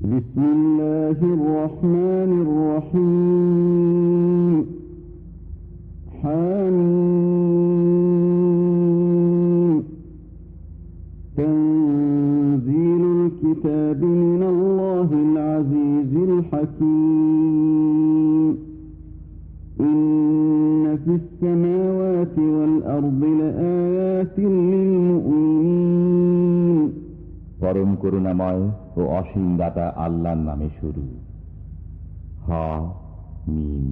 بسم الله الرحمن الرحيم. حميم. تنزيل الكتاب من الله العزيز الحكيم. إن في السماوات والأرض لآيات للمؤمنين. পরম করুণাময় ও অসীম দাতা আল্লাহর নামে শুরু হা মিম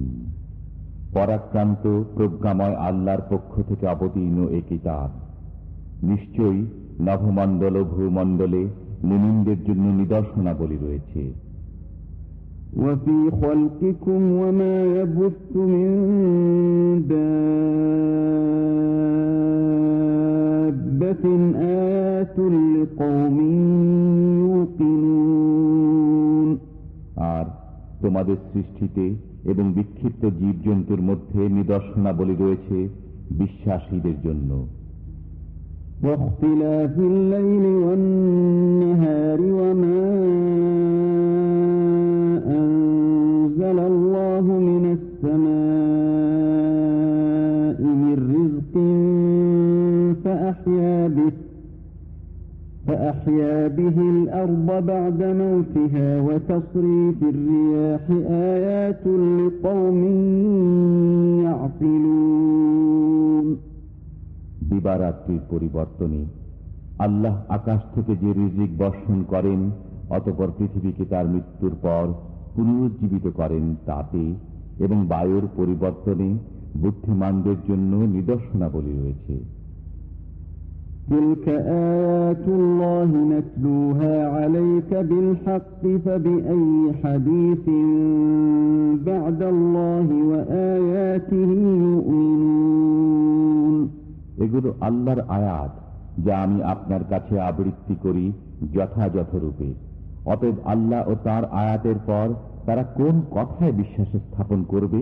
পরাক্রান্ত প্রজ্ঞাময় আল্লাহর পক্ষ থেকে অবতীর্ণ এ কিতাব নিশ্চয়ই নভমণ্ডল ও ভূমণ্ডলে মুনিনদের জন্য নিদর্শনাবলী রয়েছে وفي خلقكم وما يبث من دابة آيات لقوم يوقنون আর তোমাদের সৃষ্টিতে এবং বিক্ষিপ্ত জীবজন্তুর মধ্যে নিদর্শনাবলী রয়েছে বিশ্বাসীদের জন্য واختلاف الليل والنهار وما أنزل الله من السماء من رزق فأحيا به فأحيا به الأرض بعد موتها وتصريف الرياح آيات لقوم يعقلون দিবারাত্রির পরিবর্তনে আল্লাহ আকাশ থেকে যে রিজিক বর্ষণ করেন অতপর পৃথিবীকে তার মৃত্যুর পর পুনরুজ্জীবিত করেন তাতে এবং বায়ুর পরিবর্তনে বুদ্ধিমানদের জন্য নিদর্শনাবলী রয়েছে تلك آيات الله نتلوها عليك بالحق فبأي حديث بعد الله وآياته يؤمنون এগুলো আল্লাহর আয়াত যা আমি আপনার কাছে আবৃত্তি করি যথাযথ রূপে অতএব আল্লাহ ও তার আয়াতের পর তারা কোন কথায় বিশ্বাস স্থাপন করবে